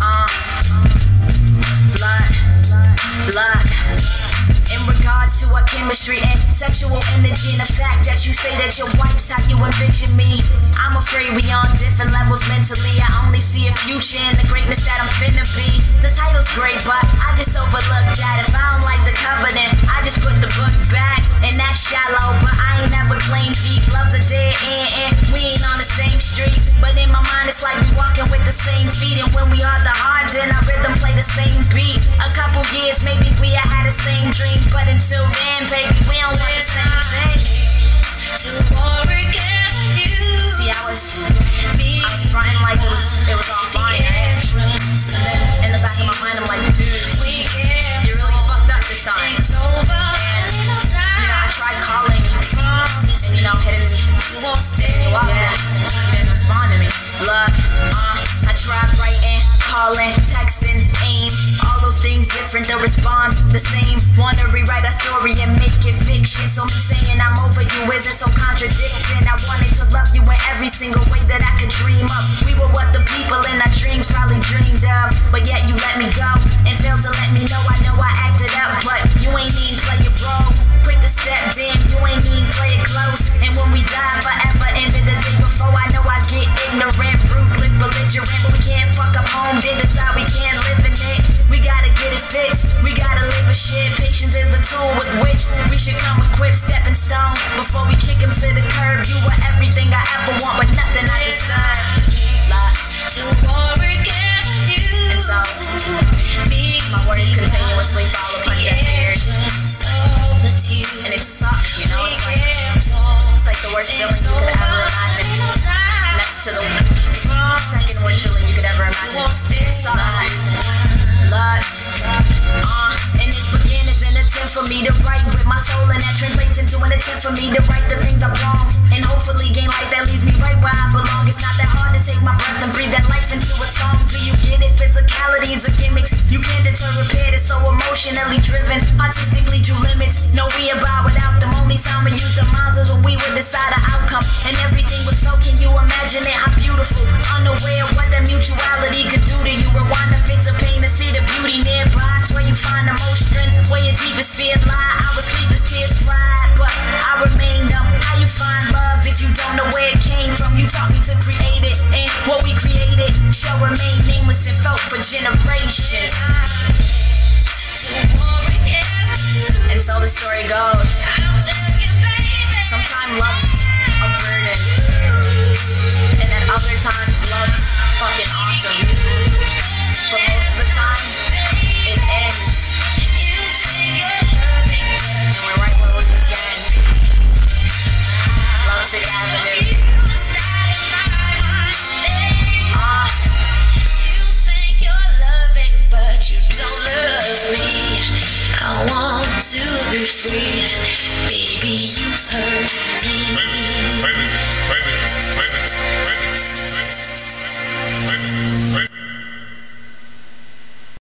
Uh, uh, chemistry and sexual energy, and the fact that you say that your wife's how you envision me, I'm afraid we on different levels mentally. I only see a future in the greatness that I'm finna be. The title's great, but I just overlooked that. If I don't like the cover, then I just put the book back, and that's shallow. Dead end, and we ain't on the same street. But in my mind, it's like we walking with the same feet, and when we are the heart, then our rhythm play the same beat. A couple years, maybe we had had the same dream, but until then, baby, we don't want the same thing. See, I was, I was fronting like it was, it was on fire. In the back of my mind, I'm like, to. Look, uh, I tried writing, calling, texting, AIM, all those things different. The response the same. Wanna rewrite a story and make it fiction. So me saying I'm over you isn't so contradicting. I wanted to love you in every single way that I could dream up. We were what the people in our dreams probably dreamed of, but yet you let me go Did we can't live in it. We gotta get it fixed. We gotta live with shit. Patience is the tool with which we should come equipped. Stepping stone before we kick him to the curb. You were everything I ever want, but nothing I deserve. Like, and so my words continuously fall upon deaf ears, and it sucks. You know, it's like it's like the worst feeling you could ever imagine. Next to the second worst feeling you could ever imagine. Lord. Uh, and this begin an attempt for me to write with my soul, and that translates into an attempt for me to right the things I'm wrong, and hopefully gain light that leads me right where I belong. It's not that hard to take my breath and breathe that life into a song. Do you get it? Physicalities are gimmicks. You can't deter repair. It's so emotionally driven, artistically drew limits. No, we about without them. Only time we use the is when we would decide the outcome, and everything was so. Can you imagine it? How shall remain nameless and felt for generations. And so the story goes. want to be free. Baby, you've heard.